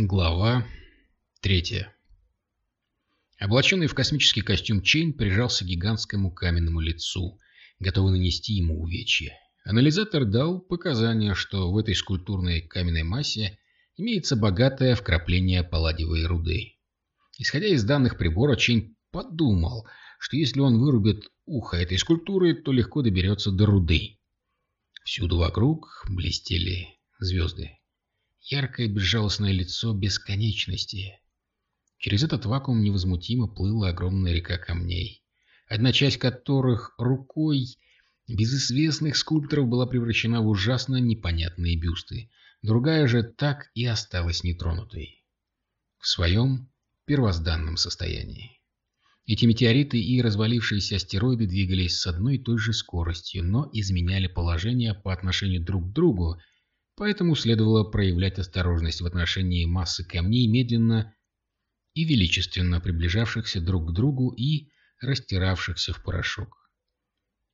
Глава третья Облаченный в космический костюм Чейн прижался к гигантскому каменному лицу, готовый нанести ему увечье. Анализатор дал показания, что в этой скульптурной каменной массе имеется богатое вкрапление палладиевой руды. Исходя из данных прибора, Чейн подумал, что если он вырубит ухо этой скульптуры, то легко доберется до руды. Всюду вокруг блестели звезды яркое безжалостное лицо бесконечности. Через этот вакуум невозмутимо плыла огромная река камней, одна часть которых рукой безызвестных скульпторов была превращена в ужасно непонятные бюсты, другая же так и осталась нетронутой в своем первозданном состоянии. Эти метеориты и развалившиеся астероиды двигались с одной и той же скоростью, но изменяли положение по отношению друг к другу Поэтому следовало проявлять осторожность в отношении массы камней, медленно и величественно приближавшихся друг к другу и растиравшихся в порошок.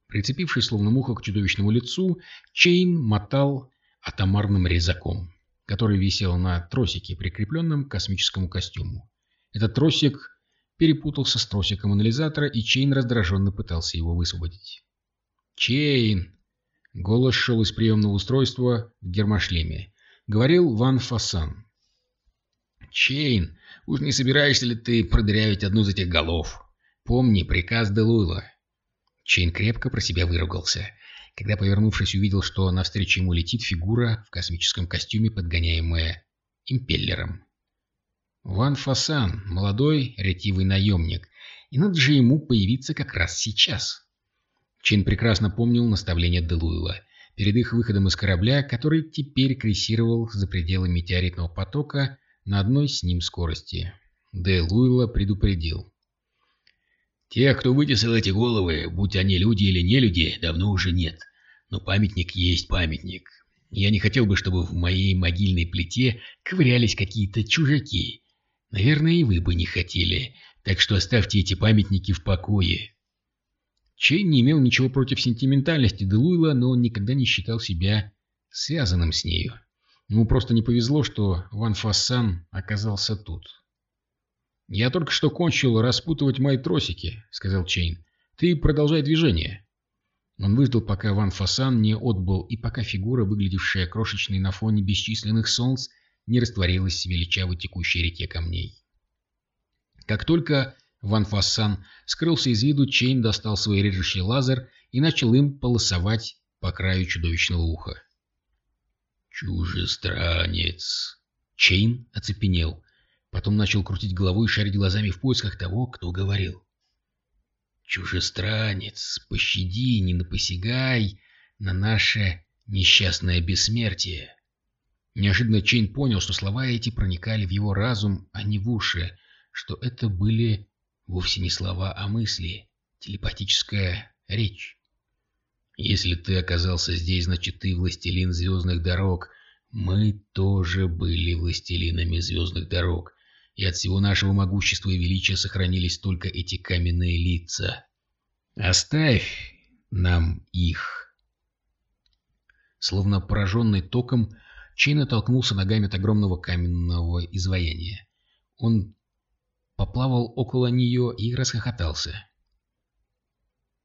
Прицепившись словно муха к чудовищному лицу, Чейн мотал атомарным резаком, который висел на тросике, прикрепленном к космическому костюму. Этот тросик перепутался с тросиком анализатора, и Чейн раздраженно пытался его высвободить. «Чейн!» Голос шел из приемного устройства в гермошлеме. Говорил Ван Фасан. «Чейн, уж не собираешься ли ты продырявить одну из этих голов? Помни приказ Дилулло». Чейн крепко про себя выругался, когда, повернувшись, увидел, что навстречу ему летит фигура в космическом костюме, подгоняемая импеллером. Ван Фасан — молодой, ретивый наемник, и надо же ему появиться как раз сейчас. Чин прекрасно помнил наставление Делуила перед их выходом из корабля, который теперь крейсировал за пределы метеоритного потока на одной с ним скорости. Делуила предупредил. «Тех, кто вытесал эти головы, будь они люди или не люди, давно уже нет. Но памятник есть памятник. Я не хотел бы, чтобы в моей могильной плите ковырялись какие-то чужаки. Наверное, и вы бы не хотели. Так что оставьте эти памятники в покое. Чейн не имел ничего против сентиментальности Дилулло, но он никогда не считал себя связанным с нею. Ему просто не повезло, что Ван Фассан оказался тут. «Я только что кончил распутывать мои тросики», — сказал Чейн. «Ты продолжай движение». Он выждал, пока Ван Фасан не отбыл, и пока фигура, выглядевшая крошечной на фоне бесчисленных солнц, не растворилась в величавой текущей реке камней. Как только Ван Фассан скрылся из виду, Чейн достал свой режущий лазер и начал им полосовать по краю чудовищного уха. «Чужестранец!» Чейн оцепенел. Потом начал крутить головой и шарить глазами в поисках того, кто говорил. «Чужестранец, пощади, не посягай на наше несчастное бессмертие!» Неожиданно Чейн понял, что слова эти проникали в его разум, а не в уши, что это были Вовсе не слова, а мысли. Телепатическая речь. Если ты оказался здесь, значит ты властелин звездных дорог. Мы тоже были властелинами звездных дорог. И от всего нашего могущества и величия сохранились только эти каменные лица. Оставь нам их. Словно пораженный током, Чейн оттолкнулся ногами от огромного каменного изваяния. Он поплавал около нее и расхохотался.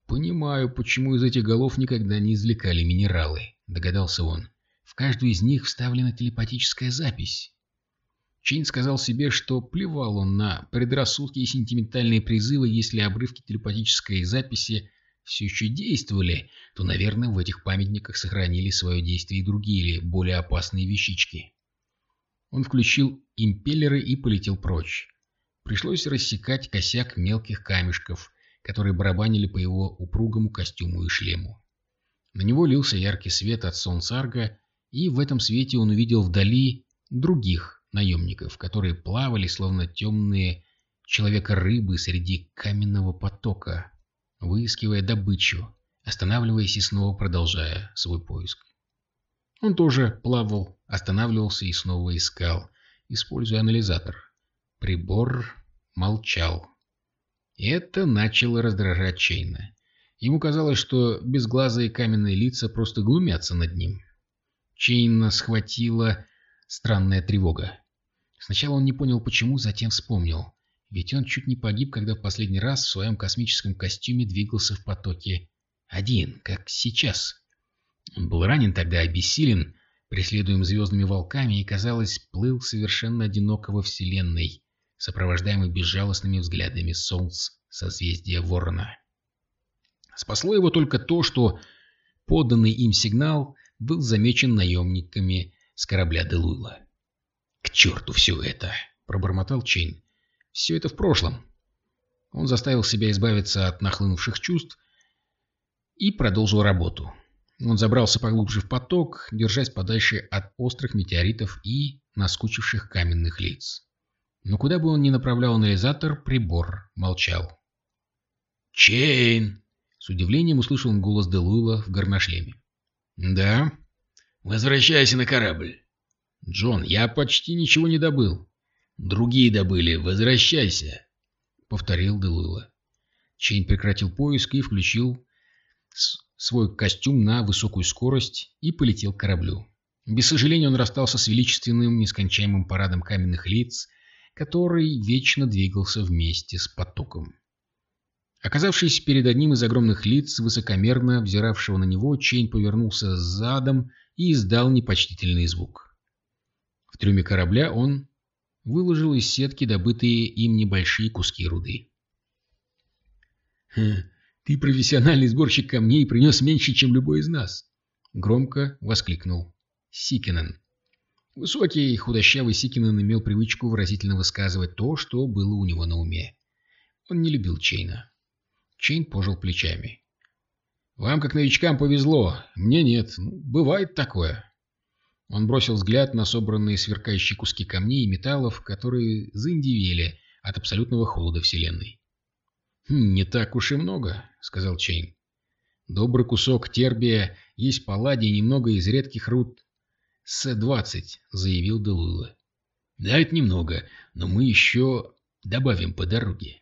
«Понимаю, почему из этих голов никогда не извлекали минералы», — догадался он. «В каждую из них вставлена телепатическая запись». Чейн сказал себе, что плевал он на предрассудки и сентиментальные призывы, если обрывки телепатической записи все еще действовали, то, наверное, в этих памятниках сохранили свое действие и другие или более опасные вещички. Он включил импеллеры и полетел прочь. Пришлось рассекать косяк мелких камешков, которые барабанили по его упругому костюму и шлему. На него лился яркий свет от солнцарга, и в этом свете он увидел вдали других наемников, которые плавали, словно темные человека-рыбы среди каменного потока, выискивая добычу, останавливаясь и снова продолжая свой поиск. Он тоже плавал, останавливался и снова искал, используя анализатор. Прибор молчал. Это начало раздражать Чейна. Ему казалось, что безглазые каменные лица просто глумятся над ним. Чейна схватила странная тревога. Сначала он не понял, почему, затем вспомнил. Ведь он чуть не погиб, когда в последний раз в своем космическом костюме двигался в потоке один, как сейчас. Он был ранен тогда, обессилен, преследуем звездными волками и, казалось, плыл совершенно одиноко во Вселенной, сопровождаемый безжалостными взглядами солнц созвездия Ворона. Спасло его только то, что поданный им сигнал был замечен наемниками с корабля Делуйла. «К черту все это!» — пробормотал Чейн. «Все это в прошлом». Он заставил себя избавиться от нахлынувших чувств и продолжил работу. Он забрался поглубже в поток, держась подальше от острых метеоритов и наскучивших каменных лиц. Но куда бы он ни направлял анализатор, прибор молчал. «Чейн!» — с удивлением услышал он голос Дилулло в гермошлеме. «Да?» «Возвращайся на корабль!» «Джон, я почти ничего не добыл». «Другие добыли, возвращайся!» — повторил Дилулло. Чейн прекратил поиск и включил свой костюм на высокую скорость и полетел к кораблю. Без сожаления он расстался с величественным, нескончаемым парадом каменных лиц, который вечно двигался вместе с потоком. Оказавшись перед одним из огромных лиц, высокомерно взиравшего на него, Чейн повернулся задом и издал непочтительный звук. В трюме корабля он выложил из сетки добытые им небольшие куски руды. «Хм, «Ты профессиональный сборщик камней принес меньше, чем любой из нас!» Громко воскликнул Сикинен. Высокий, худощавый Сикинен имел привычку выразительно высказывать то, что было у него на уме. Он не любил Чейна. Чейн пожал плечами. «Вам, как новичкам, повезло. Мне нет. Ну, бывает такое». Он бросил взгляд на собранные сверкающие куски камней и металлов, которые заиндевели от абсолютного холода Вселенной. «Хм, «Не так уж и много», — сказал Чейн. «Добрый кусок тербия, есть палладий немного из редких руд С-20», — заявил Делула. «Да, это немного, но мы еще добавим по дороге».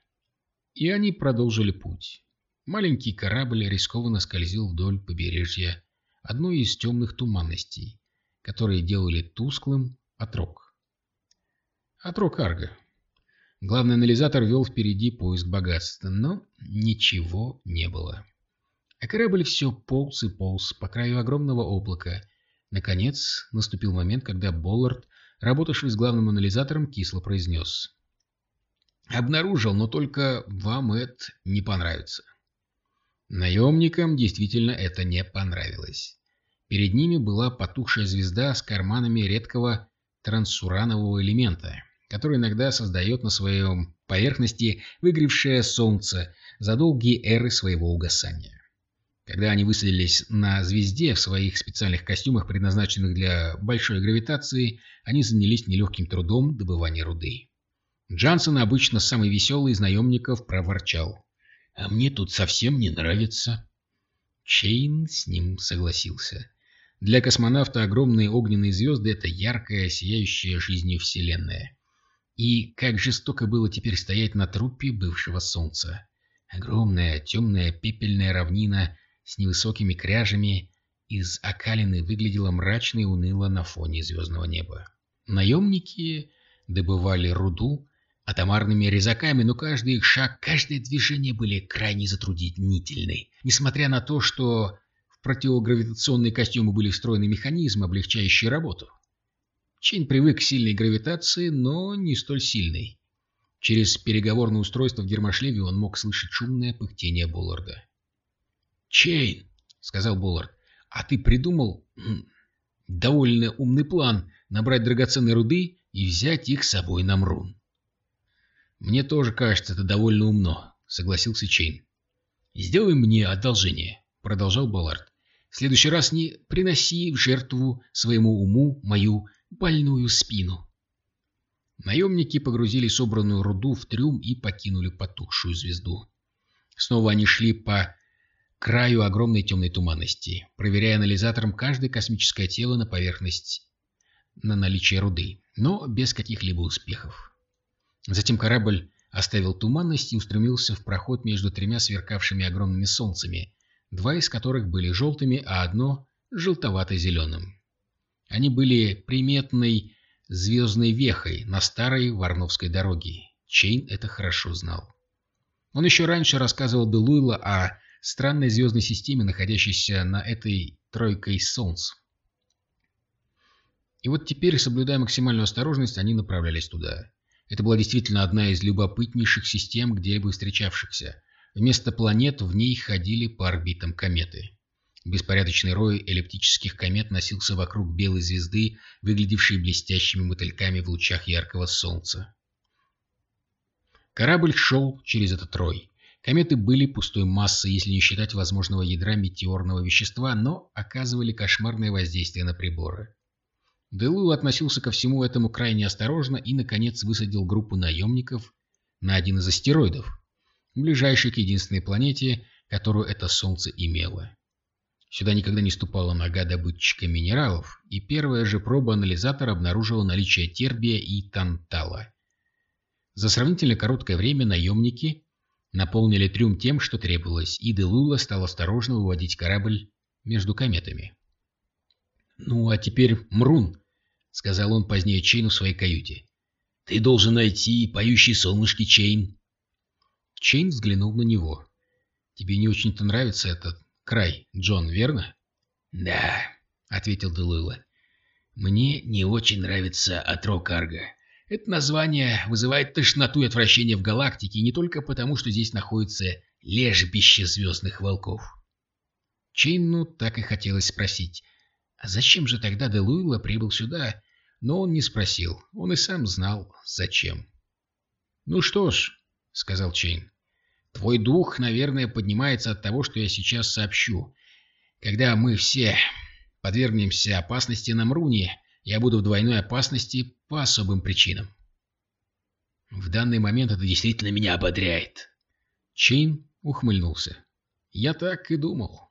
И они продолжили путь. Маленький корабль рискованно скользил вдоль побережья одной из темных туманностей, которые делали тусклым отрок. Отрок Арга. Главный анализатор вел впереди поиск богатства, но ничего не было. А корабль все полз и полз по краю огромного облака. Наконец, наступил момент, когда Боллард, работавший с главным анализатором, кисло произнес. «Обнаружил, но только вам это не понравится». Наемникам действительно это не понравилось. Перед ними была потухшая звезда с карманами редкого трансуранового элемента, который иногда создает на своем поверхности выгревшее солнце за долгие эры своего угасания. Когда они высадились на звезде в своих специальных костюмах, предназначенных для большой гравитации, они занялись нелегким трудом добывания руды. Джансон, обычно самый веселый из наемников, проворчал. «А мне тут совсем не нравится». Чейн с ним согласился. Для космонавта огромные огненные звезды — это яркая, сияющая жизнью Вселенная. И как жестоко было теперь стоять на трупе бывшего солнца. Огромная темная пепельная равнина с невысокими кряжами из окалины выглядела мрачно и уныло на фоне звездного неба. Наемники добывали руду атомарными резаками, но каждый их шаг, каждое движение были крайне затруднительны. Несмотря на то, что в противогравитационные костюмы были встроены механизмы, облегчающие работу. Чейн привык к сильной гравитации, но не столь сильной. Через переговорное устройство в гермошлеме он мог слышать шумное пыхтение Болларда. «Чейн», — сказал Боллард, — «а ты придумал довольно умный план набрать драгоценные руды и взять их с собой на Мрун». «Мне тоже кажется, это довольно умно», — согласился Чейн. «Сделай мне одолжение», — продолжал Боллард. «В следующий раз не приноси в жертву своему уму мою больную спину. Наемники погрузили собранную руду в трюм и покинули потухшую звезду. Снова они шли по краю огромной темной туманности, проверяя анализатором каждое космическое тело на поверхность на наличие руды, но без каких-либо успехов. Затем корабль оставил туманность и устремился в проход между тремя сверкавшими огромными солнцами, два из которых были желтыми, а одно — желтовато-зеленым. Они были приметной звездной вехой на старой Варновской дороге. Чейн это хорошо знал. Он еще раньше рассказывал Делуйла о странной звездной системе, находящейся на этой тройкой Солнц. И вот теперь, соблюдая максимальную осторожность, они направлялись туда. Это была действительно одна из любопытнейших систем, где-либо встречавшихся. Вместо планет в ней ходили по орбитам кометы. Беспорядочный рой эллиптических комет носился вокруг белой звезды, выглядевшей блестящими мотыльками в лучах яркого солнца. Корабль шел через этот рой. Кометы были пустой массой, если не считать возможного ядра метеорного вещества, но оказывали кошмарное воздействие на приборы. Делул относился ко всему этому крайне осторожно и, наконец, высадил группу наемников на один из астероидов, ближайший к единственной планете, которую это Солнце имело. Сюда никогда не ступала нога добытчика минералов, и первая же проба анализатора обнаружила наличие тербия и тантала. За сравнительно короткое время наемники наполнили трюм тем, что требовалось, и Делула стал осторожно выводить корабль между кометами. «Ну, а теперь Мрун», — сказал он позднее Чейну в своей каюте. «Ты должен найти поющие солнышки, Чейн». Чейн взглянул на него. «Тебе не очень-то нравится этот край, Джон, верно?» «Да», — ответил Дилулло. «Мне не очень нравится отрог Арго. Это название вызывает тошноту и отвращение в галактике, не только потому, что здесь находится лежбище звездных волков». Чейну так и хотелось спросить, а зачем же тогда Делуила прибыл сюда? Но он не спросил. Он и сам знал, зачем. «Ну что ж», — сказал Чейн, — «твой дух, наверное, поднимается от того, что я сейчас сообщу. Когда мы все подвергнемся опасности на Мруне, я буду в двойной опасности по особым причинам». «В данный момент это действительно меня ободряет». Чейн ухмыльнулся. «Я так и думал».